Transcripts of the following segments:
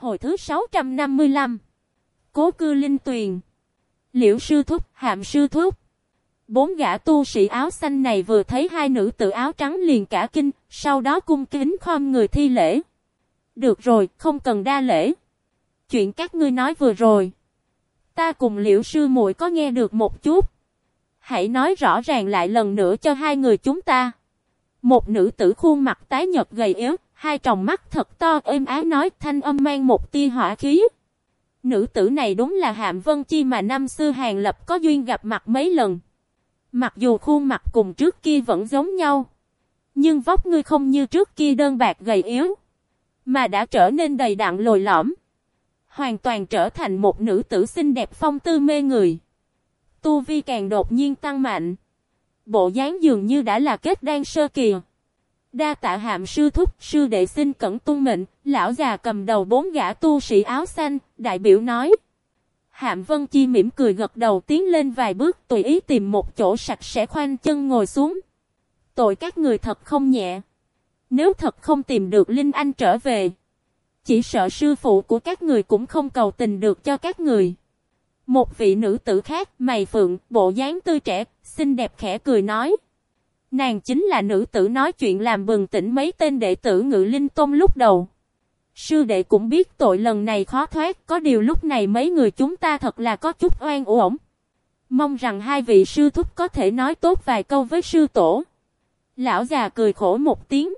Hồi thứ 655 Cố cư linh tuyền Liễu sư thúc, hạm sư thúc Bốn gã tu sĩ áo xanh này vừa thấy hai nữ tử áo trắng liền cả kinh, sau đó cung kính khom người thi lễ. Được rồi, không cần đa lễ. Chuyện các ngươi nói vừa rồi. Ta cùng liễu sư muội có nghe được một chút. Hãy nói rõ ràng lại lần nữa cho hai người chúng ta. Một nữ tử khuôn mặt tái nhợt gầy yếu, hai tròng mắt thật to êm ái nói thanh âm mang một tia hỏa khí. Nữ tử này đúng là Hạm Vân Chi mà năm xưa Hàng Lập có duyên gặp mặt mấy lần. Mặc dù khuôn mặt cùng trước kia vẫn giống nhau. Nhưng vóc ngươi không như trước kia đơn bạc gầy yếu. Mà đã trở nên đầy đặn lồi lõm. Hoàn toàn trở thành một nữ tử xinh đẹp phong tư mê người. Tu vi càng đột nhiên tăng mạnh. Bộ dáng dường như đã là kết đan sơ kỳ. Đa tạ hạm sư thúc, sư đệ xin cẩn tuân mệnh, lão già cầm đầu bốn gã tu sĩ áo xanh, đại biểu nói. Hạm Vân Chi mỉm cười gật đầu tiến lên vài bước tùy ý tìm một chỗ sạch sẽ khoanh chân ngồi xuống. Tội các người thật không nhẹ. Nếu thật không tìm được Linh Anh trở về. Chỉ sợ sư phụ của các người cũng không cầu tình được cho các người. Một vị nữ tử khác, mày phượng, bộ dáng tươi trẻ, xinh đẹp khẽ cười nói. Nàng chính là nữ tử nói chuyện làm bừng tỉnh mấy tên đệ tử ngự linh tôn lúc đầu. Sư đệ cũng biết tội lần này khó thoát, có điều lúc này mấy người chúng ta thật là có chút oan uổng. Mong rằng hai vị sư thúc có thể nói tốt vài câu với sư tổ. Lão già cười khổ một tiếng.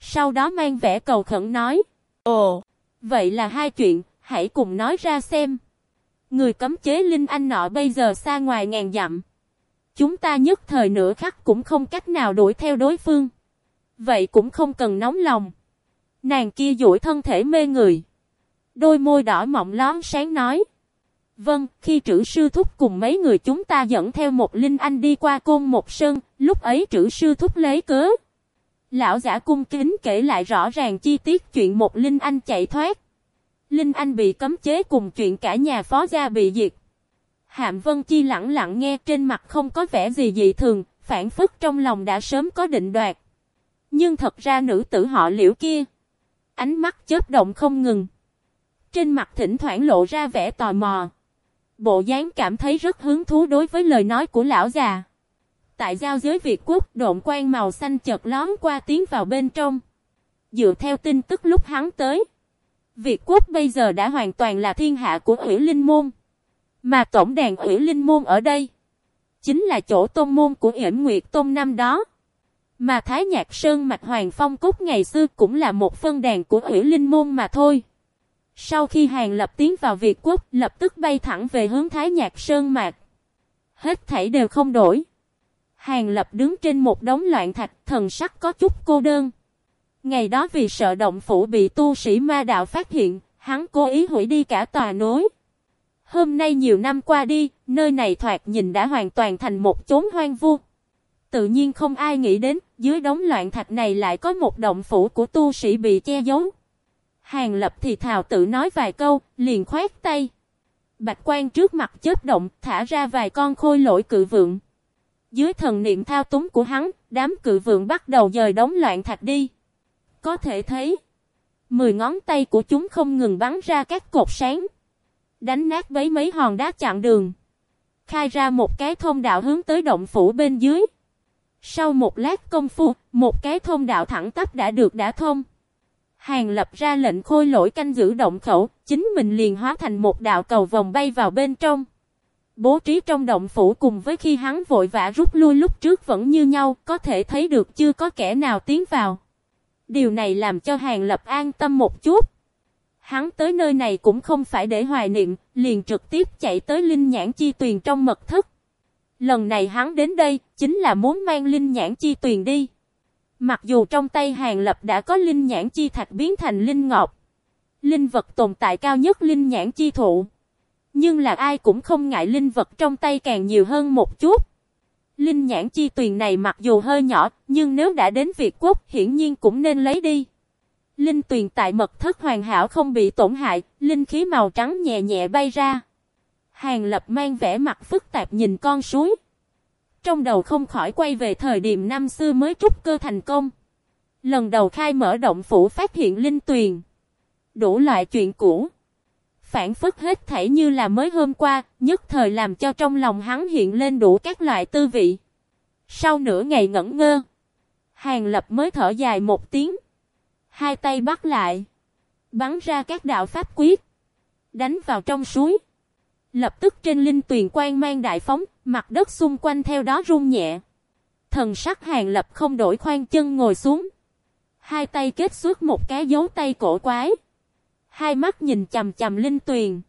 Sau đó mang vẻ cầu khẩn nói. Ồ, vậy là hai chuyện, hãy cùng nói ra xem. Người cấm chế Linh Anh nọ bây giờ xa ngoài ngàn dặm. Chúng ta nhất thời nửa khắc cũng không cách nào đuổi theo đối phương. Vậy cũng không cần nóng lòng. Nàng kia duỗi thân thể mê người. Đôi môi đỏ mọng lón sáng nói. Vâng, khi trữ sư thúc cùng mấy người chúng ta dẫn theo một linh anh đi qua côn một sơn, lúc ấy trữ sư thúc lấy cớ. Lão giả cung kính kể lại rõ ràng chi tiết chuyện một linh anh chạy thoát. Linh anh bị cấm chế cùng chuyện cả nhà phó gia bị diệt. Hạm Vân Chi lặng lặng nghe trên mặt không có vẻ gì dị thường, phản phức trong lòng đã sớm có định đoạt. Nhưng thật ra nữ tử họ liễu kia. Ánh mắt chớp động không ngừng. Trên mặt thỉnh thoảng lộ ra vẻ tò mò. Bộ dáng cảm thấy rất hứng thú đối với lời nói của lão già. Tại giao giới Việt Quốc, độn quan màu xanh chợt lón qua tiến vào bên trong. Dựa theo tin tức lúc hắn tới. Việt Quốc bây giờ đã hoàn toàn là thiên hạ của ủy linh môn. Mà tổng đàn ủy linh môn ở đây. Chính là chỗ tôn môn của yểm nguyệt tôn năm đó. Mà Thái Nhạc Sơn Mạch Hoàng Phong Cúc ngày xưa cũng là một phân đàn của ủy linh môn mà thôi. Sau khi Hàng Lập tiến vào Việt Quốc, lập tức bay thẳng về hướng Thái Nhạc Sơn Mạch. Hết thảy đều không đổi. Hàng Lập đứng trên một đống loạn thạch, thần sắc có chút cô đơn. Ngày đó vì sợ động phủ bị tu sĩ ma đạo phát hiện, hắn cố ý hủy đi cả tòa nối. Hôm nay nhiều năm qua đi, nơi này thoạt nhìn đã hoàn toàn thành một chốn hoang vu. Tự nhiên không ai nghĩ đến, dưới đống loạn thạch này lại có một động phủ của tu sĩ bị che giấu. Hàng lập thì thào tự nói vài câu, liền khoét tay. Bạch quan trước mặt chớp động, thả ra vài con khôi lỗi cự vượng. Dưới thần niệm thao túng của hắn, đám cự vượng bắt đầu dời đống loạn thạch đi. Có thể thấy, mười ngón tay của chúng không ngừng bắn ra các cột sáng. Đánh nát bấy mấy hòn đá chặn đường. Khai ra một cái thông đạo hướng tới động phủ bên dưới. Sau một lát công phu, một cái thông đạo thẳng tắp đã được đã thông. Hàng lập ra lệnh khôi lỗi canh giữ động khẩu, chính mình liền hóa thành một đạo cầu vòng bay vào bên trong. Bố trí trong động phủ cùng với khi hắn vội vã rút lui lúc trước vẫn như nhau, có thể thấy được chưa có kẻ nào tiến vào. Điều này làm cho hàng lập an tâm một chút. Hắn tới nơi này cũng không phải để hoài niệm, liền trực tiếp chạy tới linh nhãn chi tuyền trong mật thất. Lần này hắn đến đây, chính là muốn mang linh nhãn chi tuyền đi. Mặc dù trong tay hàng lập đã có linh nhãn chi thạch biến thành linh ngọc. Linh vật tồn tại cao nhất linh nhãn chi thụ. Nhưng là ai cũng không ngại linh vật trong tay càng nhiều hơn một chút. Linh nhãn chi tuyền này mặc dù hơi nhỏ, nhưng nếu đã đến Việt Quốc hiển nhiên cũng nên lấy đi. Linh tuyền tại mật thất hoàn hảo không bị tổn hại, linh khí màu trắng nhẹ nhẹ bay ra. Hàng lập mang vẻ mặt phức tạp nhìn con suối. Trong đầu không khỏi quay về thời điểm năm xưa mới trúc cơ thành công. Lần đầu khai mở động phủ phát hiện linh tuyền. Đủ loại chuyện cũ. Phản phức hết thảy như là mới hôm qua, nhất thời làm cho trong lòng hắn hiện lên đủ các loại tư vị. Sau nửa ngày ngẩn ngơ, Hàng Lập mới thở dài một tiếng. Hai tay bắt lại, bắn ra các đạo pháp quyết, đánh vào trong suối. Lập tức trên linh tuyền quang mang đại phóng, mặt đất xung quanh theo đó rung nhẹ. Thần sắc Hàng Lập không đổi khoan chân ngồi xuống. Hai tay kết xuất một cái dấu tay cổ quái. Hai mắt nhìn chầm chầm linh tuyền.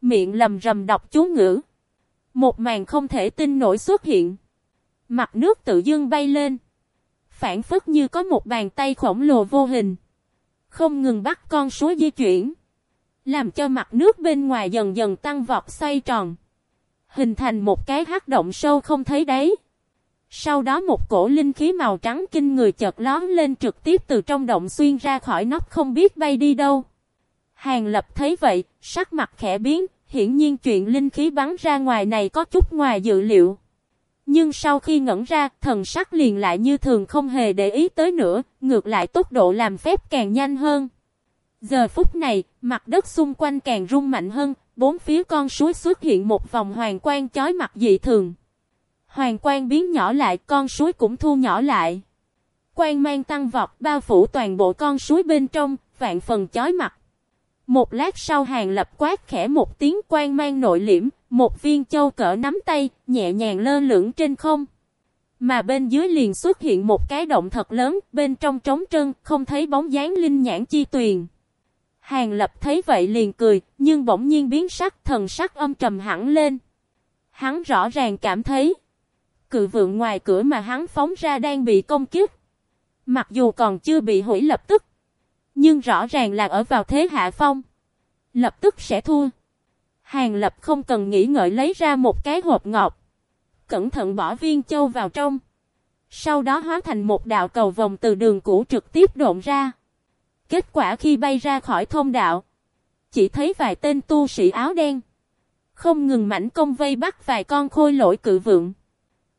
Miệng lầm rầm đọc chú ngữ. Một màn không thể tin nổi xuất hiện. Mặt nước tự dưng bay lên. Phản phất như có một bàn tay khổng lồ vô hình. Không ngừng bắt con suối di chuyển. Làm cho mặt nước bên ngoài dần dần tăng vọt xoay tròn. Hình thành một cái hắc động sâu không thấy đấy. Sau đó một cổ linh khí màu trắng kinh người chợt lón lên trực tiếp từ trong động xuyên ra khỏi nóc không biết bay đi đâu. Hàng lập thấy vậy, sắc mặt khẽ biến, hiển nhiên chuyện linh khí bắn ra ngoài này có chút ngoài dự liệu. Nhưng sau khi ngẩn ra, thần sắc liền lại như thường không hề để ý tới nữa, ngược lại tốc độ làm phép càng nhanh hơn. Giờ phút này, mặt đất xung quanh càng rung mạnh hơn, bốn phía con suối xuất hiện một vòng hoàng quang chói mặt dị thường. Hoàng quang biến nhỏ lại, con suối cũng thu nhỏ lại. Quang mang tăng vọt bao phủ toàn bộ con suối bên trong, vạn phần chói mặt. Một lát sau hàng lập quát khẽ một tiếng quang mang nội liễm, một viên châu cỡ nắm tay, nhẹ nhàng lơ lửng trên không. Mà bên dưới liền xuất hiện một cái động thật lớn, bên trong trống trơn, không thấy bóng dáng linh nhãn chi tuyền. Hàng lập thấy vậy liền cười, nhưng bỗng nhiên biến sắc, thần sắc âm trầm hẳn lên. Hắn rõ ràng cảm thấy, cự vượng ngoài cửa mà hắn phóng ra đang bị công kiếp. Mặc dù còn chưa bị hủy lập tức, nhưng rõ ràng là ở vào thế hạ phong. Lập tức sẽ thua. Hàng lập không cần nghĩ ngợi lấy ra một cái hộp ngọc. Cẩn thận bỏ viên châu vào trong. Sau đó hóa thành một đạo cầu vòng từ đường cũ trực tiếp độn ra. Kết quả khi bay ra khỏi thông đạo. Chỉ thấy vài tên tu sĩ áo đen. Không ngừng mảnh công vây bắt vài con khôi lỗi cự vượng.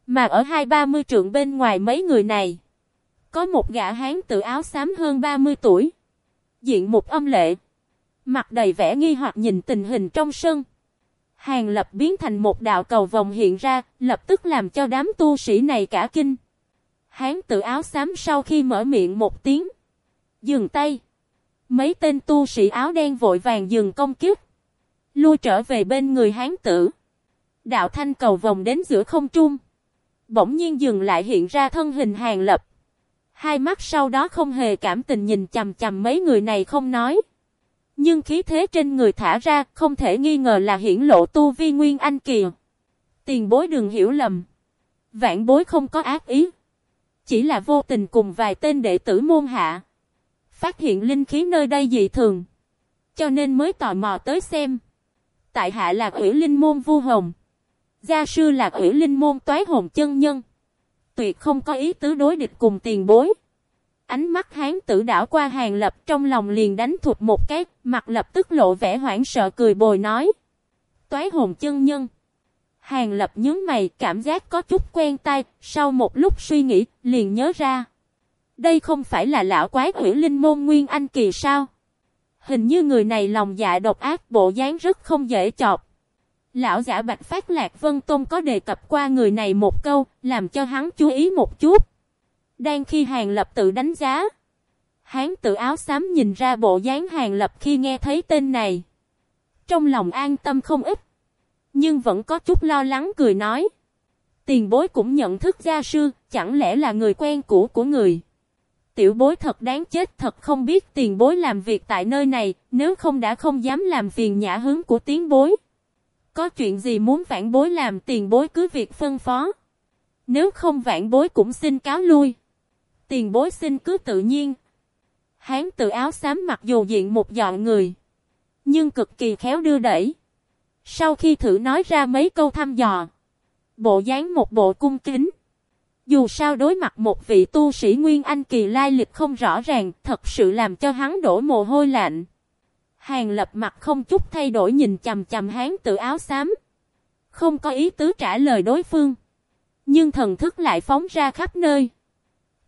Mà ở hai ba mươi trượng bên ngoài mấy người này. Có một gã hán tự áo xám hơn 30 tuổi. Diện một âm lệ. Mặt đầy vẻ nghi hoặc nhìn tình hình trong sân. Hàng lập biến thành một đạo cầu vòng hiện ra, lập tức làm cho đám tu sĩ này cả kinh. Hán tự áo xám sau khi mở miệng một tiếng. Dừng tay. Mấy tên tu sĩ áo đen vội vàng dừng công kiếp. Lui trở về bên người hán tử. Đạo thanh cầu vòng đến giữa không trung. Bỗng nhiên dừng lại hiện ra thân hình hàng lập. Hai mắt sau đó không hề cảm tình nhìn chầm chầm mấy người này không nói. Nhưng khí thế trên người thả ra không thể nghi ngờ là hiển lộ tu vi nguyên anh kìa. Tiền bối đừng hiểu lầm. Vạn bối không có ác ý. Chỉ là vô tình cùng vài tên đệ tử môn hạ. Phát hiện linh khí nơi đây dị thường. Cho nên mới tò mò tới xem. Tại hạ là quỷ linh môn vu hồng. Gia sư là quỷ linh môn toái hồn chân nhân. Tuyệt không có ý tứ đối địch cùng tiền bối. Ánh mắt hán tử đảo qua hàng lập trong lòng liền đánh thụt một cái, mặt lập tức lộ vẻ hoảng sợ cười bồi nói. Toái hồn chân nhân. Hàng lập nhớ mày cảm giác có chút quen tai, sau một lúc suy nghĩ, liền nhớ ra. Đây không phải là lão quái quỷ linh môn nguyên anh kỳ sao? Hình như người này lòng dạ độc ác bộ dáng rất không dễ chọc. Lão giả Bạch Phát Lạc Vân Tôn có đề cập qua người này một câu, làm cho hắn chú ý một chút. Đang khi Hàng Lập tự đánh giá. Hán tự áo xám nhìn ra bộ dáng Hàng Lập khi nghe thấy tên này. Trong lòng an tâm không ít. Nhưng vẫn có chút lo lắng cười nói. Tiền bối cũng nhận thức gia sư, chẳng lẽ là người quen cũ của người. Tiểu bối thật đáng chết thật không biết tiền bối làm việc tại nơi này, nếu không đã không dám làm phiền nhã hướng của tiếng bối. Có chuyện gì muốn vãn bối làm tiền bối cứ việc phân phó. Nếu không vãn bối cũng xin cáo lui. Tiền bối xin cứ tự nhiên. Hán tự áo xám mặc dù diện một dọn người. Nhưng cực kỳ khéo đưa đẩy. Sau khi thử nói ra mấy câu thăm dò. Bộ dáng một bộ cung kính. Dù sao đối mặt một vị tu sĩ Nguyên Anh kỳ lai lịch không rõ ràng, thật sự làm cho hắn đổ mồ hôi lạnh. Hàng lập mặt không chút thay đổi nhìn chầm chầm hán tự áo xám. Không có ý tứ trả lời đối phương. Nhưng thần thức lại phóng ra khắp nơi.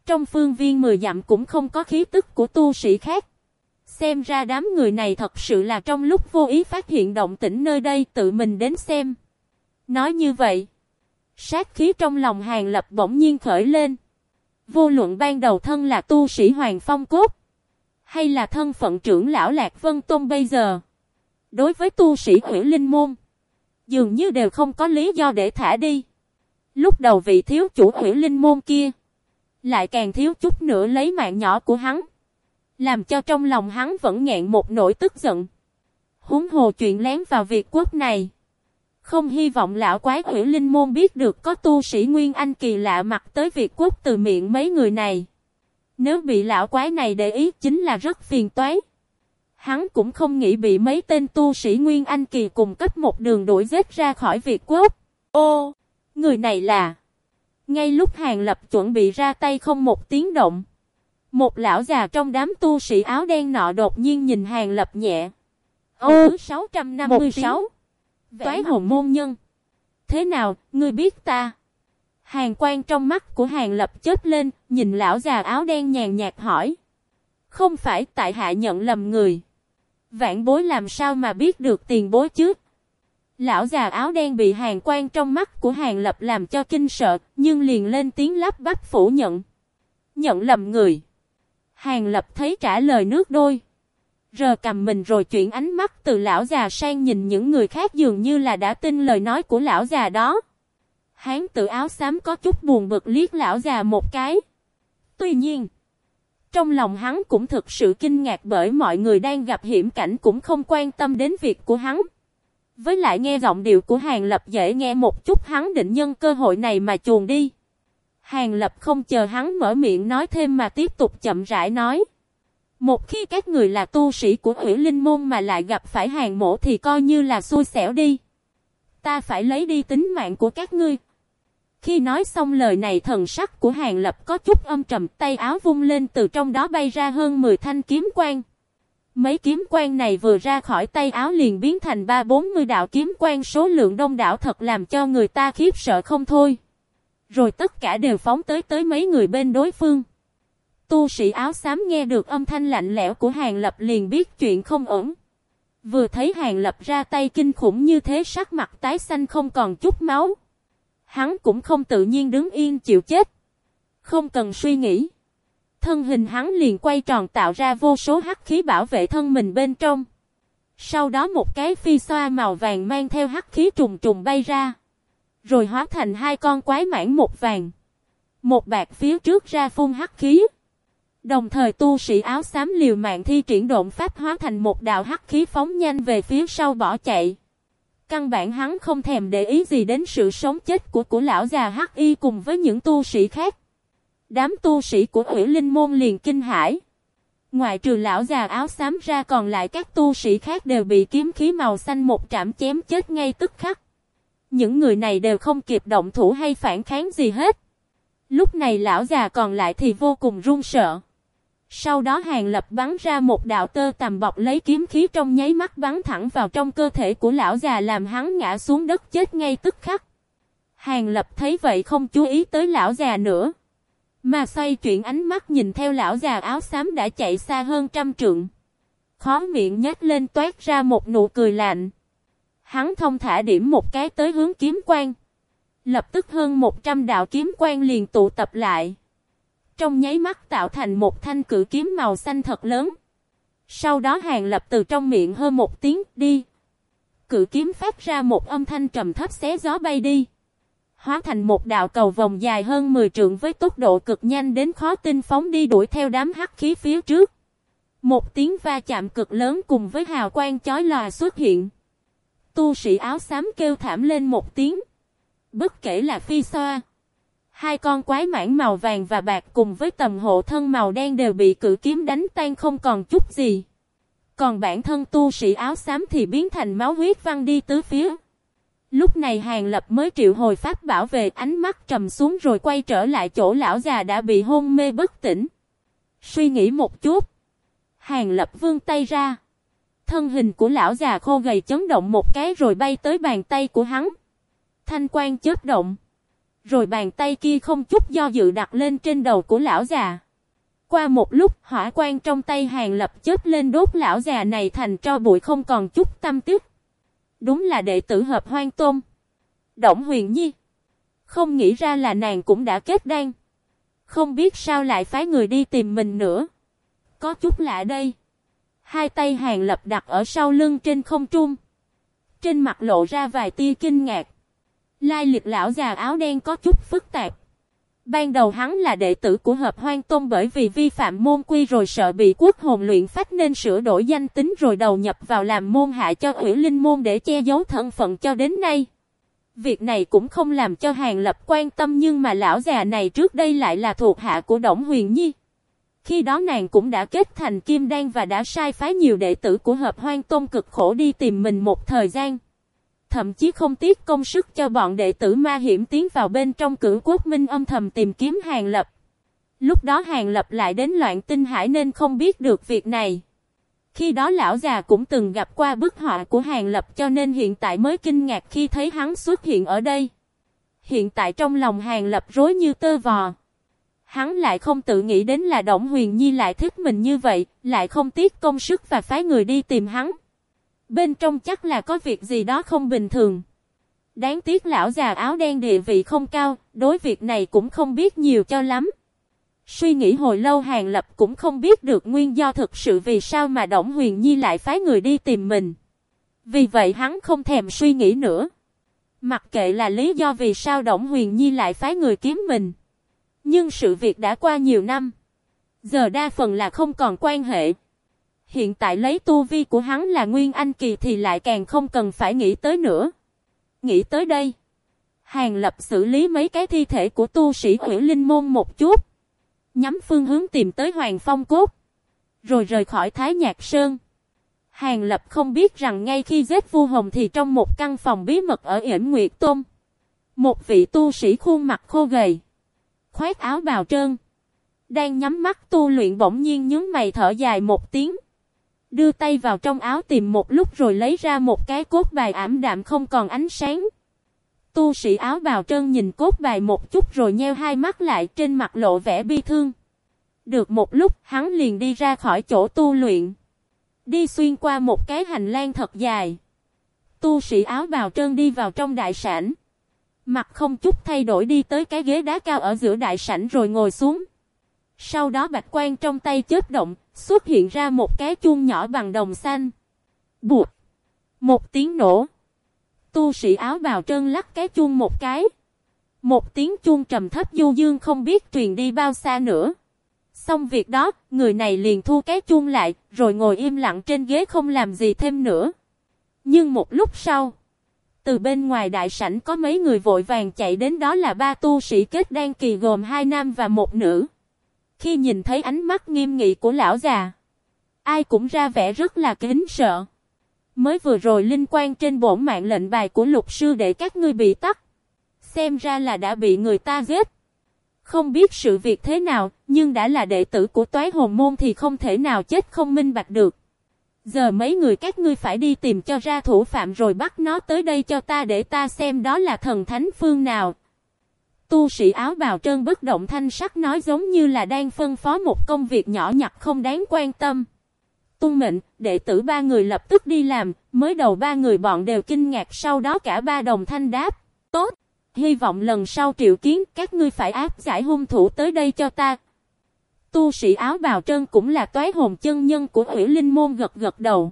Trong phương viên mười dặm cũng không có khí tức của tu sĩ khác. Xem ra đám người này thật sự là trong lúc vô ý phát hiện động tĩnh nơi đây tự mình đến xem. Nói như vậy, sát khí trong lòng hàng lập bỗng nhiên khởi lên. Vô luận ban đầu thân là tu sĩ Hoàng Phong Cốt, hay là thân phận trưởng lão Lạc Vân Tôn bây giờ. Đối với tu sĩ Hủy Linh Môn, dường như đều không có lý do để thả đi. Lúc đầu vị thiếu chủ Hủy Linh Môn kia, lại càng thiếu chút nữa lấy mạng nhỏ của hắn. Làm cho trong lòng hắn vẫn nghẹn một nỗi tức giận. Húng hồ chuyện lén vào việc quốc này. Không hy vọng lão quái quỷ linh môn biết được có tu sĩ Nguyên Anh kỳ lạ mặt tới việc quốc từ miệng mấy người này. Nếu bị lão quái này để ý chính là rất phiền toái. Hắn cũng không nghĩ bị mấy tên tu sĩ Nguyên Anh kỳ cùng cấp một đường đuổi giết ra khỏi Việt quốc. Ô, người này là... Ngay lúc Hàng Lập chuẩn bị ra tay không một tiếng động. Một lão già trong đám tu sĩ áo đen nọ đột nhiên nhìn Hàng Lập nhẹ. Ô 656 Toái hồn môn nhân Thế nào, ngươi biết ta? Hàng quan trong mắt của Hàng Lập chết lên, nhìn lão già áo đen nhàn nhạt hỏi. Không phải tại hạ nhận lầm người. Vạn bối làm sao mà biết được tiền bối chứ? Lão già áo đen bị hàng quan trong mắt của hàng lập làm cho kinh sợ, nhưng liền lên tiếng lắp bắp phủ nhận. Nhận lầm người. Hàng lập thấy trả lời nước đôi. Rờ cầm mình rồi chuyển ánh mắt từ lão già sang nhìn những người khác dường như là đã tin lời nói của lão già đó. Hán tự áo xám có chút buồn bực liếc lão già một cái. Tuy nhiên, trong lòng hắn cũng thực sự kinh ngạc bởi mọi người đang gặp hiểm cảnh cũng không quan tâm đến việc của hắn. Với lại nghe giọng điệu của Hàng Lập dễ nghe một chút, hắn định nhân cơ hội này mà chuồn đi. Hàng Lập không chờ hắn mở miệng nói thêm mà tiếp tục chậm rãi nói. Một khi các người là tu sĩ của ủy linh môn mà lại gặp phải hàng mổ thì coi như là xui xẻo đi. Ta phải lấy đi tính mạng của các ngươi. Khi nói xong lời này, thần sắc của hàng lập có chút âm trầm, tay áo vung lên, từ trong đó bay ra hơn 10 thanh kiếm quang. Mấy kiếm quan này vừa ra khỏi tay áo liền biến thành ba bốn mươi đạo kiếm quan, số lượng đông đảo thật làm cho người ta khiếp sợ không thôi. Rồi tất cả đều phóng tới tới mấy người bên đối phương. Tu sĩ áo xám nghe được âm thanh lạnh lẽo của Hàng Lập liền biết chuyện không ổn. Vừa thấy Hàng Lập ra tay kinh khủng như thế, sắc mặt tái xanh không còn chút máu. Hắn cũng không tự nhiên đứng yên chịu chết. Không cần suy nghĩ. Thân hình hắn liền quay tròn tạo ra vô số hắc khí bảo vệ thân mình bên trong. Sau đó một cái phi xoa màu vàng mang theo hắc khí trùng trùng bay ra. Rồi hóa thành hai con quái mãn một vàng. Một bạc phía trước ra phun hắc khí. Đồng thời tu sĩ áo xám liều mạng thi triển độn pháp hóa thành một đạo hắc khí phóng nhanh về phía sau bỏ chạy. Căn bản hắn không thèm để ý gì đến sự sống chết của của lão già hắc y cùng với những tu sĩ khác. Đám tu sĩ của Hủy linh môn liền kinh hãi. ngoài trừ lão già áo xám ra còn lại các tu sĩ khác đều bị kiếm khí màu xanh một trảm chém chết ngay tức khắc. Những người này đều không kịp động thủ hay phản kháng gì hết. Lúc này lão già còn lại thì vô cùng run sợ. Sau đó hàng lập bắn ra một đạo tơ tầm bọc lấy kiếm khí trong nháy mắt bắn thẳng vào trong cơ thể của lão già làm hắn ngã xuống đất chết ngay tức khắc. Hàng lập thấy vậy không chú ý tới lão già nữa. Mà xoay chuyển ánh mắt nhìn theo lão già áo xám đã chạy xa hơn trăm trượng. Khó miệng nhếch lên toát ra một nụ cười lạnh. Hắn thông thả điểm một cái tới hướng kiếm quang. Lập tức hơn 100 đạo kiếm quang liền tụ tập lại. Trong nháy mắt tạo thành một thanh cử kiếm màu xanh thật lớn. Sau đó hàng lập từ trong miệng hơn một tiếng, đi. Cử kiếm phát ra một âm thanh trầm thấp xé gió bay đi. Hóa thành một đạo cầu vòng dài hơn 10 trượng với tốc độ cực nhanh đến khó tin phóng đi đuổi theo đám hắc khí phía trước. Một tiếng va chạm cực lớn cùng với hào quang chói lòa xuất hiện. Tu sĩ áo xám kêu thảm lên một tiếng. Bất kể là phi xoa. Hai con quái mãn màu vàng và bạc cùng với tầm hộ thân màu đen đều bị cử kiếm đánh tan không còn chút gì. Còn bản thân tu sĩ áo xám thì biến thành máu huyết văng đi tứ phía. Lúc này Hàng Lập mới triệu hồi pháp bảo vệ ánh mắt trầm xuống rồi quay trở lại chỗ lão già đã bị hôn mê bất tỉnh. Suy nghĩ một chút. Hàng Lập vươn tay ra. Thân hình của lão già khô gầy chấn động một cái rồi bay tới bàn tay của hắn. Thanh quan chớp động. Rồi bàn tay kia không chút do dự đặt lên trên đầu của lão già. Qua một lúc, hỏa quan trong tay hàng lập chớp lên đốt lão già này thành tro bụi không còn chút tâm tức. Đúng là đệ tử hợp hoang tôn. Động huyền nhi. Không nghĩ ra là nàng cũng đã kết đan. Không biết sao lại phái người đi tìm mình nữa. Có chút lạ đây. Hai tay hàng lập đặt ở sau lưng trên không trung. Trên mặt lộ ra vài tia kinh ngạc. Lai liệt lão già áo đen có chút phức tạp. Ban đầu hắn là đệ tử của hợp hoang tôn bởi vì vi phạm môn quy rồi sợ bị quốc hồn luyện phách nên sửa đổi danh tính rồi đầu nhập vào làm môn hạ cho ủy linh môn để che giấu thân phận cho đến nay. Việc này cũng không làm cho Hàng Lập quan tâm nhưng mà lão già này trước đây lại là thuộc hạ của Đổng Huyền Nhi. Khi đó nàng cũng đã kết thành kim đan và đã sai phái nhiều đệ tử của hợp hoang tôn cực khổ đi tìm mình một thời gian. Thậm chí không tiếc công sức cho bọn đệ tử ma hiểm tiến vào bên trong cửu quốc minh âm thầm tìm kiếm Hàng Lập. Lúc đó Hàng Lập lại đến loạn tinh hải nên không biết được việc này. Khi đó lão già cũng từng gặp qua bức họa của Hàng Lập cho nên hiện tại mới kinh ngạc khi thấy hắn xuất hiện ở đây. Hiện tại trong lòng Hàng Lập rối như tơ vò. Hắn lại không tự nghĩ đến là Động Huyền Nhi lại thích mình như vậy, lại không tiếc công sức và phái người đi tìm hắn. Bên trong chắc là có việc gì đó không bình thường. Đáng tiếc lão già áo đen địa vị không cao, đối việc này cũng không biết nhiều cho lắm. Suy nghĩ hồi lâu Hàng Lập cũng không biết được nguyên do thực sự vì sao mà Đổng Huyền Nhi lại phái người đi tìm mình. Vì vậy hắn không thèm suy nghĩ nữa. Mặc kệ là lý do vì sao Đổng Huyền Nhi lại phái người kiếm mình. Nhưng sự việc đã qua nhiều năm. Giờ đa phần là không còn quan hệ. Hiện tại lấy tu vi của hắn là Nguyên Anh Kỳ thì lại càng không cần phải nghĩ tới nữa. Nghĩ tới đây. Hàng lập xử lý mấy cái thi thể của tu sĩ hủy linh môn một chút. Nhắm phương hướng tìm tới Hoàng Phong Cốt. Rồi rời khỏi Thái Nhạc Sơn. Hàng Lập không biết rằng ngay khi giết vua Hồng thì trong một căn phòng bí mật ở Yển Nguyệt Tôn. Một vị tu sĩ khuôn mặt khô gầy. Khoét áo bào trơn. Đang nhắm mắt tu luyện bỗng nhiên nhướng mày thở dài một tiếng. Đưa tay vào trong áo tìm một lúc rồi lấy ra một cái cốt bài ảm đạm không còn ánh sáng. Tu sĩ áo bào trơn nhìn cốt bài một chút rồi nheo hai mắt lại trên mặt lộ vẻ bi thương. Được một lúc hắn liền đi ra khỏi chỗ tu luyện. Đi xuyên qua một cái hành lang thật dài. Tu sĩ áo bào trơn đi vào trong đại sảnh. Mặt không chút thay đổi đi tới cái ghế đá cao ở giữa đại sảnh rồi ngồi xuống. Sau đó bạch quan trong tay chớp động, xuất hiện ra một cái chuông nhỏ bằng đồng xanh. Bụt. Một tiếng nổ. Tu sĩ áo bào trơn lắc cái chuông một cái. Một tiếng chuông trầm thấp du dương không biết truyền đi bao xa nữa. Xong việc đó, người này liền thu cái chuông lại, rồi ngồi im lặng trên ghế không làm gì thêm nữa. Nhưng một lúc sau, từ bên ngoài đại sảnh có mấy người vội vàng chạy đến đó là ba tu sĩ kết đan kỳ gồm hai nam và một nữ. Khi nhìn thấy ánh mắt nghiêm nghị của lão già, ai cũng ra vẻ rất là kính sợ. Mới vừa rồi linh quan trên bổn mạng lệnh bài của lục sư để các ngươi bị tắt. Xem ra là đã bị người ta giết. Không biết sự việc thế nào, nhưng đã là đệ tử của toái hồn môn thì không thể nào chết không minh bạch được. Giờ mấy người các ngươi phải đi tìm cho ra thủ phạm rồi bắt nó tới đây cho ta để ta xem đó là thần thánh phương nào. Tu sĩ áo bào trơn bất động thanh sắc nói giống như là đang phân phó một công việc nhỏ nhặt không đáng quan tâm. Tung mệnh, đệ tử ba người lập tức đi làm, mới đầu ba người bọn đều kinh ngạc sau đó cả ba đồng thanh đáp. Tốt! Hy vọng lần sau triệu kiến các ngươi phải áp giải hung thủ tới đây cho ta. Tu sĩ áo bào trơn cũng là toái hồn chân nhân của ủy linh môn gật gật đầu.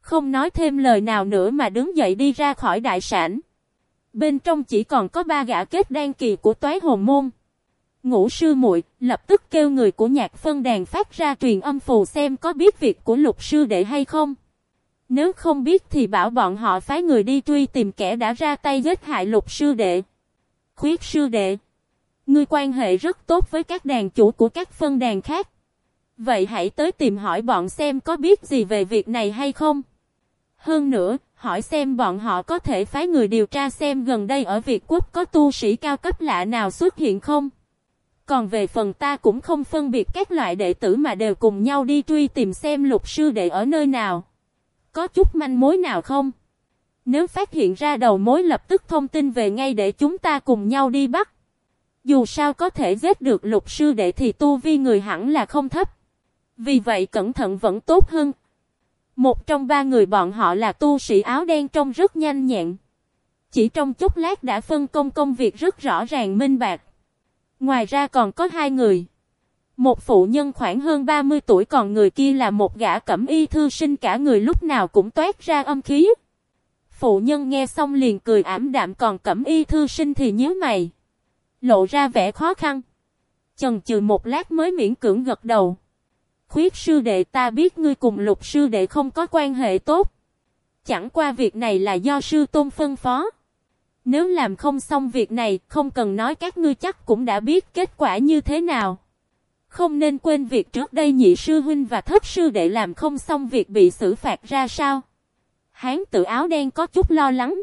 Không nói thêm lời nào nữa mà đứng dậy đi ra khỏi đại sản. Bên trong chỉ còn có ba gã kết đan kỳ của toái hồn môn. Ngũ sư muội lập tức kêu người của nhạc phân đàn phát ra truyền âm phù xem có biết việc của lục sư đệ hay không. Nếu không biết thì bảo bọn họ phái người đi truy tìm kẻ đã ra tay giết hại lục sư đệ. Khuyết sư đệ. Ngươi quan hệ rất tốt với các đàn chủ của các phân đàn khác. Vậy hãy tới tìm hỏi bọn xem có biết gì về việc này hay không. Hơn nữa, hỏi xem bọn họ có thể phái người điều tra xem gần đây ở Việt Quốc có tu sĩ cao cấp lạ nào xuất hiện không. Còn về phần ta cũng không phân biệt các loại đệ tử mà đều cùng nhau đi truy tìm xem lục sư đệ ở nơi nào. Có chút manh mối nào không? Nếu phát hiện ra đầu mối lập tức thông tin về ngay để chúng ta cùng nhau đi bắt. Dù sao có thể giết được lục sư đệ thì tu vi người hẳn là không thấp. Vì vậy cẩn thận vẫn tốt hơn. Một trong ba người bọn họ là tu sĩ áo đen trông rất nhanh nhẹn. Chỉ trong chút lát đã phân công công việc rất rõ ràng minh bạc. Ngoài ra còn có hai người. Một phụ nhân khoảng hơn 30 tuổi còn người kia là một gã cẩm y thư sinh cả người lúc nào cũng toát ra âm khí. Phụ nhân nghe xong liền cười ảm đạm còn cẩm y thư sinh thì nhớ mày. Lộ ra vẻ khó khăn. Chần chừ một lát mới miễn cưỡng gật đầu. Khuyết sư đệ ta biết ngươi cùng lục sư đệ không có quan hệ tốt. Chẳng qua việc này là do sư tôn phân phó. Nếu làm không xong việc này, không cần nói các ngươi chắc cũng đã biết kết quả như thế nào. Không nên quên việc trước đây nhị sư huynh và thất sư đệ làm không xong việc bị xử phạt ra sao. Hán tự áo đen có chút lo lắng.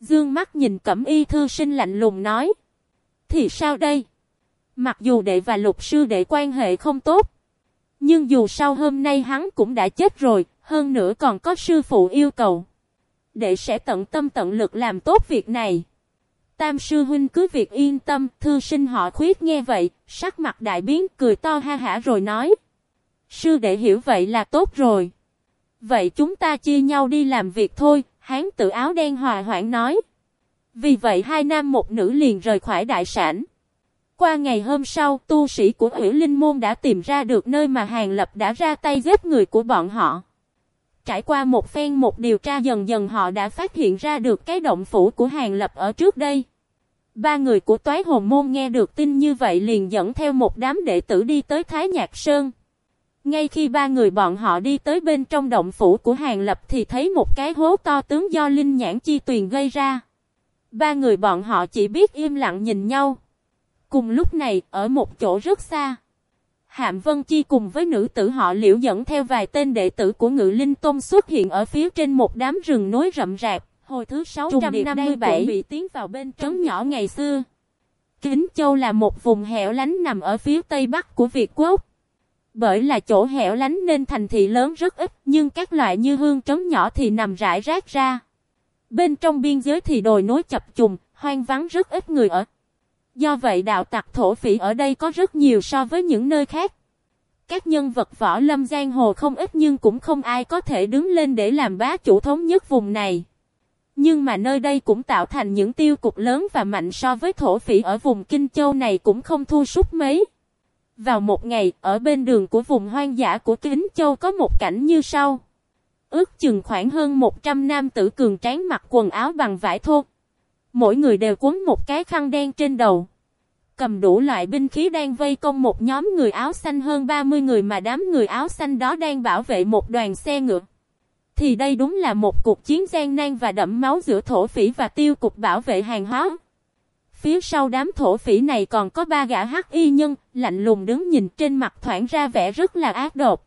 Dương mắt nhìn cẩm y thư sinh lạnh lùng nói. Thì sao đây? Mặc dù đệ và lục sư đệ quan hệ không tốt. Nhưng dù sao hôm nay hắn cũng đã chết rồi, hơn nữa còn có sư phụ yêu cầu. Đệ sẽ tận tâm tận lực làm tốt việc này. Tam sư huynh cứ việc yên tâm, thư sinh họ khuyết nghe vậy, sắc mặt đại biến cười to ha hả rồi nói. Sư đệ hiểu vậy là tốt rồi. Vậy chúng ta chia nhau đi làm việc thôi, hán tự áo đen hòa hoãn nói. Vì vậy hai nam một nữ liền rời khỏi đại sản. Qua ngày hôm sau, tu sĩ của ủy linh môn đã tìm ra được nơi mà Hàng Lập đã ra tay giết người của bọn họ. Trải qua một phen một điều tra dần dần họ đã phát hiện ra được cái động phủ của Hàng Lập ở trước đây. Ba người của toái hồn môn nghe được tin như vậy liền dẫn theo một đám đệ tử đi tới Thái Nhạc Sơn. Ngay khi ba người bọn họ đi tới bên trong động phủ của Hàng Lập thì thấy một cái hố to tướng do linh nhãn chi tuyền gây ra. Ba người bọn họ chỉ biết im lặng nhìn nhau. Cùng lúc này, ở một chỗ rất xa, Hạm Vân Chi cùng với nữ tử họ liễu dẫn theo vài tên đệ tử của Ngự Linh Tông xuất hiện ở phía trên một đám rừng núi rậm rạp. Hồi thứ 657 bị tiến vào bên trấn nhỏ ngày xưa. Kính Châu là một vùng hẻo lánh nằm ở phía tây bắc của Việt Quốc. Bởi là chỗ hẻo lánh nên thành thị lớn rất ít, nhưng các loại như hương trấn nhỏ thì nằm rải rác ra. Bên trong biên giới thì đồi núi chập trùng, hoang vắng rất ít người ở. Do vậy đạo tặc thổ phỉ ở đây có rất nhiều so với những nơi khác. Các nhân vật võ lâm giang hồ không ít nhưng cũng không ai có thể đứng lên để làm bá chủ thống nhất vùng này. Nhưng mà nơi đây cũng tạo thành những tiêu cục lớn và mạnh so với thổ phỉ ở vùng Kinh Châu này cũng không thua sút mấy. Vào một ngày, ở bên đường của vùng hoang dã của Kính Châu có một cảnh như sau. Ước chừng khoảng hơn 100 nam tử cường tráng mặc quần áo bằng vải thô. Mỗi người đều cuốn một cái khăn đen trên đầu. Cầm đủ loại binh khí đang vây công một nhóm người áo xanh hơn 30 người mà đám người áo xanh đó đang bảo vệ một đoàn xe ngựa. Thì đây đúng là một cuộc chiến gian nan và đẫm máu giữa thổ phỉ và tiêu cục bảo vệ hàng hóa. Phía sau đám thổ phỉ này còn có ba gã hắc y nhân, lạnh lùng đứng nhìn trên mặt thoảng ra vẻ rất là ác độc.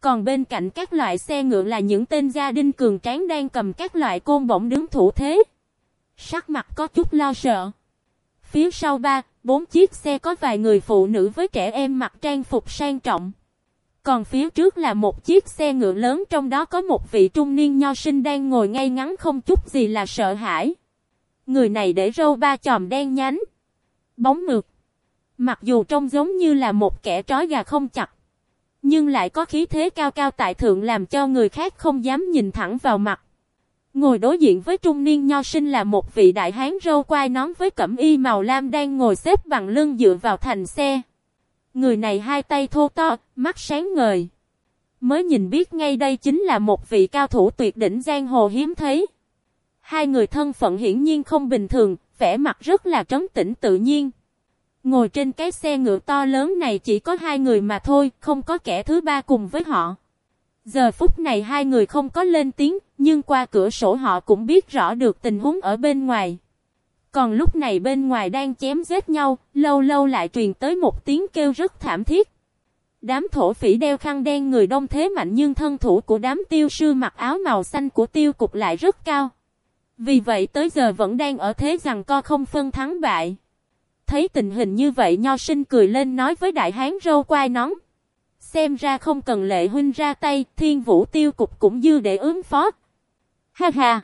Còn bên cạnh các loại xe ngựa là những tên gia đình cường tráng đang cầm các loại côn bổng đứng thủ thế. Sắc mặt có chút lo sợ. Phía sau ba, bốn chiếc xe có vài người phụ nữ với trẻ em mặc trang phục sang trọng. Còn phía trước là một chiếc xe ngựa lớn trong đó có một vị trung niên nho sinh đang ngồi ngay ngắn không chút gì là sợ hãi. Người này để râu ba chòm đen nhánh. Bóng mượt. Mặc dù trông giống như là một kẻ trói gà không chặt. Nhưng lại có khí thế cao cao tại thượng làm cho người khác không dám nhìn thẳng vào mặt. Ngồi đối diện với trung niên nho sinh là một vị đại hán râu quai nón với cẩm y màu lam đang ngồi xếp bằng lưng dựa vào thành xe. Người này hai tay thô to, mắt sáng ngời. Mới nhìn biết ngay đây chính là một vị cao thủ tuyệt đỉnh giang hồ hiếm thấy. Hai người thân phận hiển nhiên không bình thường, vẻ mặt rất là trấn tĩnh tự nhiên. Ngồi trên cái xe ngựa to lớn này chỉ có hai người mà thôi, không có kẻ thứ ba cùng với họ. Giờ phút này hai người không có lên tiếng, nhưng qua cửa sổ họ cũng biết rõ được tình huống ở bên ngoài. Còn lúc này bên ngoài đang chém giết nhau, lâu lâu lại truyền tới một tiếng kêu rất thảm thiết. Đám thổ phỉ đeo khăn đen người đông thế mạnh nhưng thân thủ của đám tiêu sư mặc áo màu xanh của tiêu cục lại rất cao. Vì vậy tới giờ vẫn đang ở thế rằng co không phân thắng bại. Thấy tình hình như vậy nho sinh cười lên nói với đại hán râu quai nón. Xem ra không cần lệ huynh ra tay, thiên vũ tiêu cục cũng dư để ứng phó. Ha ha!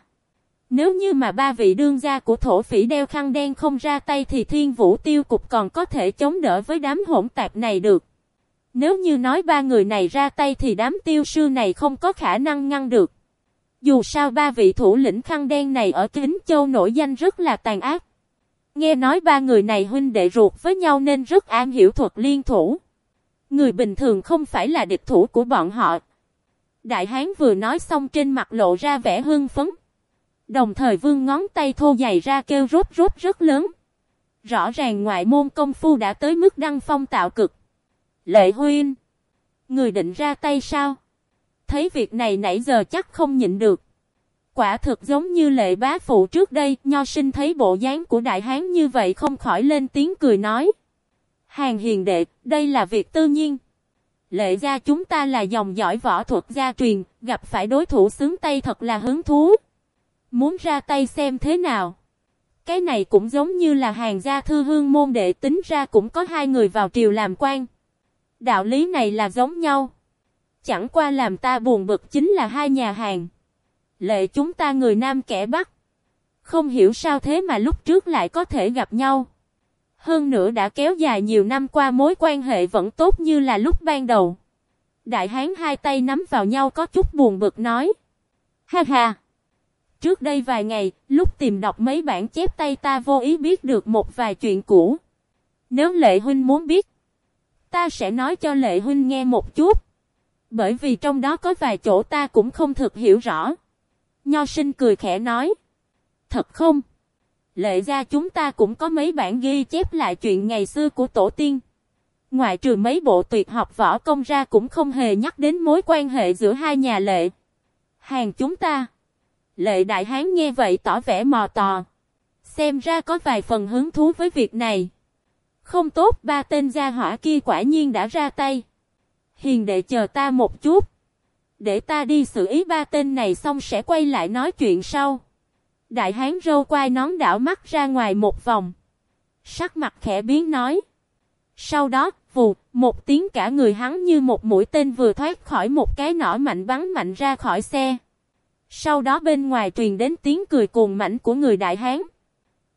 Nếu như mà ba vị đương gia của thổ phỉ đeo khăn đen không ra tay thì thiên vũ tiêu cục còn có thể chống đỡ với đám hỗn tạp này được. Nếu như nói ba người này ra tay thì đám tiêu sư này không có khả năng ngăn được. Dù sao ba vị thủ lĩnh khăn đen này ở Kính Châu nổi danh rất là tàn ác. Nghe nói ba người này huynh đệ ruột với nhau nên rất am hiểu thuật liên thủ. Người bình thường không phải là địch thủ của bọn họ. Đại Hán vừa nói xong trên mặt lộ ra vẻ hưng phấn. Đồng thời vương ngón tay thô dày ra kêu rốt rốt rất lớn. Rõ ràng ngoại môn công phu đã tới mức đăng phong tạo cực. Lệ huynh. Người định ra tay sao? Thấy việc này nãy giờ chắc không nhịn được. Quả thực giống như lệ bá phụ trước đây, nho sinh thấy bộ dáng của đại hán như vậy không khỏi lên tiếng cười nói. Hàng hiền đệ, đây là việc tự nhiên. Lệ gia chúng ta là dòng giỏi võ thuật gia truyền, gặp phải đối thủ xứng tay thật là hứng thú. Muốn ra tay xem thế nào? Cái này cũng giống như là hàng gia thư hương môn đệ tính ra cũng có hai người vào triều làm quan. Đạo lý này là giống nhau. Chẳng qua làm ta buồn bực chính là hai nhà hàng. Lệ chúng ta người Nam kẻ Bắc. Không hiểu sao thế mà lúc trước lại có thể gặp nhau. Hơn nữa đã kéo dài nhiều năm qua mối quan hệ vẫn tốt như là lúc ban đầu. Đại hán hai tay nắm vào nhau có chút buồn bực nói. Ha ha! Trước đây vài ngày, lúc tìm đọc mấy bản chép tay ta vô ý biết được một vài chuyện cũ. Nếu Lệ Huynh muốn biết, ta sẽ nói cho Lệ Huynh nghe một chút. Bởi vì trong đó có vài chỗ ta cũng không thực hiểu rõ. Nho sinh cười khẽ nói. Thật không? Lệ ra chúng ta cũng có mấy bản ghi chép lại chuyện ngày xưa của tổ tiên. Ngoại trừ mấy bộ tuyệt học võ công ra cũng không hề nhắc đến mối quan hệ giữa hai nhà lệ. Hàng chúng ta. Lệ đại hán nghe vậy tỏ vẻ mò tò. Xem ra có vài phần hứng thú với việc này. Không tốt, ba tên gia hỏa kia quả nhiên đã ra tay. Hiền đệ chờ ta một chút. Để ta đi xử ý ba tên này xong sẽ quay lại nói chuyện sau. Đại hán râu quai nón đảo mắt ra ngoài một vòng. Sắc mặt khẽ biến nói. Sau đó, vù, một tiếng cả người hắn như một mũi tên vừa thoát khỏi một cái nỏ mạnh bắn mạnh ra khỏi xe. Sau đó bên ngoài truyền đến tiếng cười cuồng mảnh của người đại hán.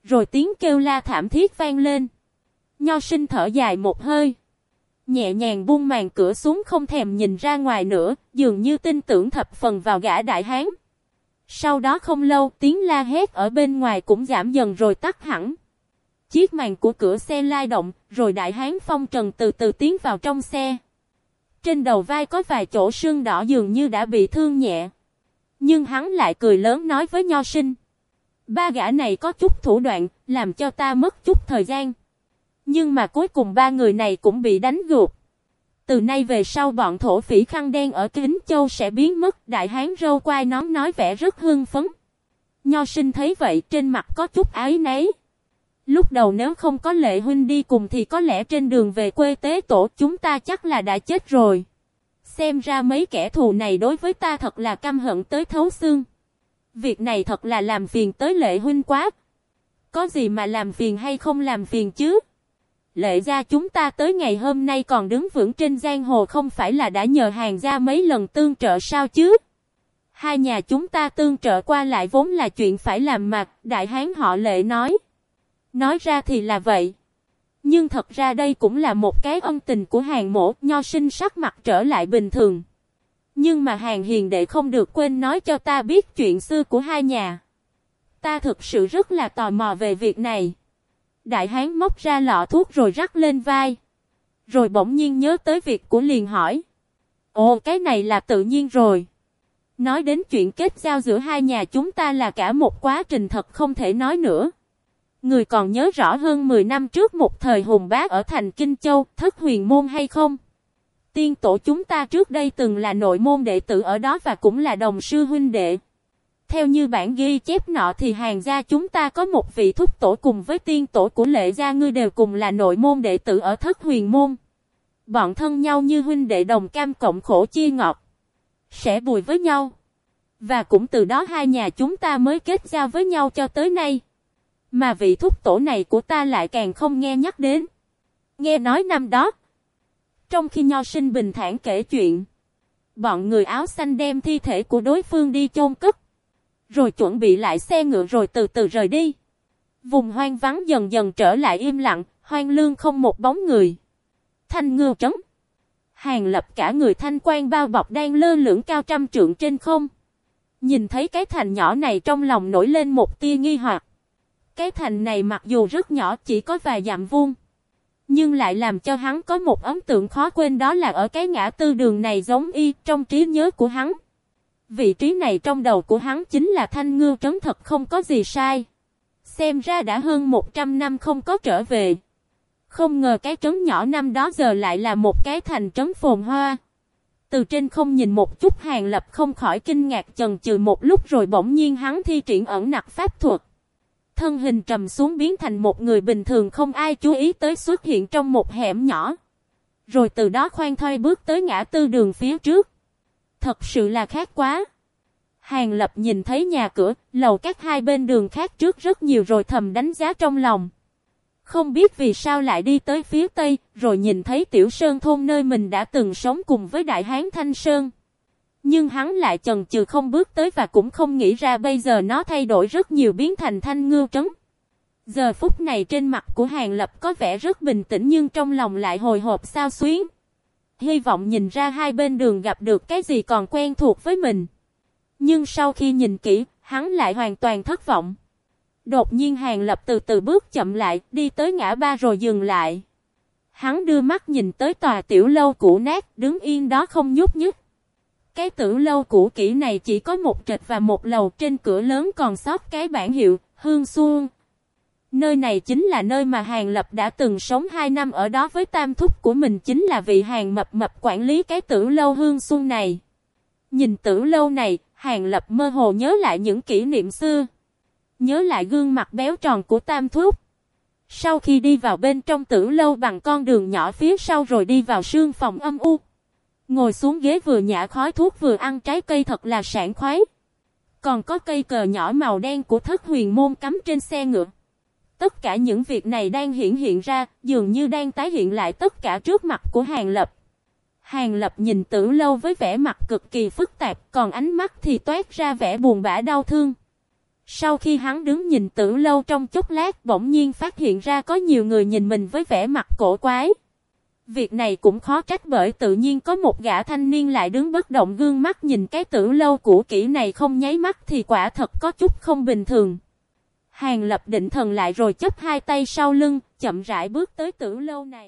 Rồi tiếng kêu la thảm thiết vang lên. Nho sinh thở dài một hơi. Nhẹ nhàng buông màn cửa xuống không thèm nhìn ra ngoài nữa, dường như tin tưởng thập phần vào gã đại hán. Sau đó không lâu tiếng la hét ở bên ngoài cũng giảm dần rồi tắt hẳn. Chiếc màn của cửa xe lai động, rồi đại hán phong trần từ từ tiến vào trong xe. Trên đầu vai có vài chỗ sưng đỏ dường như đã bị thương nhẹ. Nhưng hắn lại cười lớn nói với nho sinh. Ba gã này có chút thủ đoạn, làm cho ta mất chút thời gian. Nhưng mà cuối cùng ba người này cũng bị đánh gục. Từ nay về sau bọn thổ phỉ khăn đen ở Kính Châu sẽ biến mất. Đại hán râu quai nón nói vẻ rất hưng phấn. Nho sinh thấy vậy, trên mặt có chút ái nấy. Lúc đầu nếu không có lệ huynh đi cùng thì có lẽ trên đường về quê tế tổ chúng ta chắc là đã chết rồi. Xem ra mấy kẻ thù này đối với ta thật là căm hận tới thấu xương. Việc này thật là làm phiền tới lệ huynh quá. Có gì mà làm phiền hay không làm phiền chứ? Lệ gia chúng ta tới ngày hôm nay còn đứng vững trên giang hồ không phải là đã nhờ hàng gia mấy lần tương trợ sao chứ? Hai nhà chúng ta tương trợ qua lại vốn là chuyện phải làm mặt, đại hán họ lệ nói. Nói ra thì là vậy. Nhưng thật ra đây cũng là một cái ân tình của hàng mổ, nho sinh sắc mặt trở lại bình thường. Nhưng mà hàng hiền đệ không được quên nói cho ta biết chuyện xưa của hai nhà. Ta thực sự rất là tò mò về việc này. Đại hán móc ra lọ thuốc rồi rắc lên vai. Rồi bỗng nhiên nhớ tới việc của liền hỏi. Ồ cái này là tự nhiên rồi. Nói đến chuyện kết giao giữa hai nhà chúng ta là cả một quá trình thật không thể nói nữa. Người còn nhớ rõ hơn 10 năm trước một thời hùng bá ở thành Kinh Châu, thất huyền môn hay không? Tiên tổ chúng ta trước đây từng là nội môn đệ tử ở đó và cũng là đồng sư huynh đệ. Theo như bản ghi chép nọ thì hàng gia chúng ta có một vị thúc tổ cùng với tiên tổ của lệ gia, ngươi đều cùng là nội môn đệ tử ở thất huyền môn. Bọn thân nhau như huynh đệ đồng cam cộng khổ chia ngọt. Sẽ bùi với nhau. Và cũng từ đó hai nhà chúng ta mới kết giao với nhau cho tới nay. Mà vị thúc tổ này của ta lại càng không nghe nhắc đến. Nghe nói năm đó. Trong khi nho sinh bình thản kể chuyện. Bọn người áo xanh đem thi thể của đối phương đi chôn cất. Rồi chuẩn bị lại xe ngựa rồi từ từ rời đi. Vùng hoang vắng dần dần trở lại im lặng, hoang lương không một bóng người. Thanh ngư trấn. Hàng lập cả người thanh quan bao bọc đang lơ lửng cao trăm trượng trên không. Nhìn thấy cái thành nhỏ này trong lòng nổi lên một tia nghi hoặc. Cái thành này mặc dù rất nhỏ chỉ có vài dặm vuông. Nhưng lại làm cho hắn có một ấn tượng khó quên đó là ở cái ngã tư đường này giống y trong trí nhớ của hắn. Vị trí này trong đầu của hắn chính là thanh ngư trấn thật không có gì sai. Xem ra đã hơn 100 năm không có trở về. Không ngờ cái trấn nhỏ năm đó giờ lại là một cái thành trấn phồn hoa. Từ trên không nhìn một chút hàng lập không khỏi kinh ngạc chần chừ một lúc rồi bỗng nhiên hắn thi triển ẩn nặc pháp thuật. Thân hình trầm xuống biến thành một người bình thường không ai chú ý tới xuất hiện trong một hẻm nhỏ. Rồi từ đó khoan thoi bước tới ngã tư đường phía trước. Thật sự là khác quá. Hàng lập nhìn thấy nhà cửa, lầu các hai bên đường khác trước rất nhiều rồi thầm đánh giá trong lòng. Không biết vì sao lại đi tới phía tây, rồi nhìn thấy tiểu sơn thôn nơi mình đã từng sống cùng với đại hán Thanh Sơn. Nhưng hắn lại chần chừ không bước tới và cũng không nghĩ ra bây giờ nó thay đổi rất nhiều biến thành thanh ngưu trấn. Giờ phút này trên mặt của Hàng Lập có vẻ rất bình tĩnh nhưng trong lòng lại hồi hộp sao xuyến. Hy vọng nhìn ra hai bên đường gặp được cái gì còn quen thuộc với mình. Nhưng sau khi nhìn kỹ, hắn lại hoàn toàn thất vọng. Đột nhiên Hàng Lập từ từ bước chậm lại, đi tới ngã ba rồi dừng lại. Hắn đưa mắt nhìn tới tòa tiểu lâu cũ nát, đứng yên đó không nhúc nhích. Cái tử lâu cũ kỹ này chỉ có một trệt và một lầu trên cửa lớn còn sót cái bản hiệu, hương xuông. Nơi này chính là nơi mà Hàng Lập đã từng sống 2 năm ở đó với tam thúc của mình chính là vị Hàng mập mập quản lý cái tử lâu hương xuân này. Nhìn tử lâu này, Hàng Lập mơ hồ nhớ lại những kỷ niệm xưa. Nhớ lại gương mặt béo tròn của tam thúc. Sau khi đi vào bên trong tử lâu bằng con đường nhỏ phía sau rồi đi vào sương phòng âm u. Ngồi xuống ghế vừa nhả khói thuốc vừa ăn trái cây thật là sảng khoái. Còn có cây cờ nhỏ màu đen của thất huyền môn cắm trên xe ngựa. Tất cả những việc này đang hiển hiện ra, dường như đang tái hiện lại tất cả trước mặt của Hàng Lập. Hàng Lập nhìn tử lâu với vẻ mặt cực kỳ phức tạp, còn ánh mắt thì toát ra vẻ buồn bã đau thương. Sau khi hắn đứng nhìn tử lâu trong chốc lát bỗng nhiên phát hiện ra có nhiều người nhìn mình với vẻ mặt cổ quái. Việc này cũng khó trách bởi tự nhiên có một gã thanh niên lại đứng bất động gương mắt nhìn cái tử lâu cũ kỹ này không nháy mắt thì quả thật có chút không bình thường. Hàng lập định thần lại rồi chấp hai tay sau lưng, chậm rãi bước tới tử lâu này.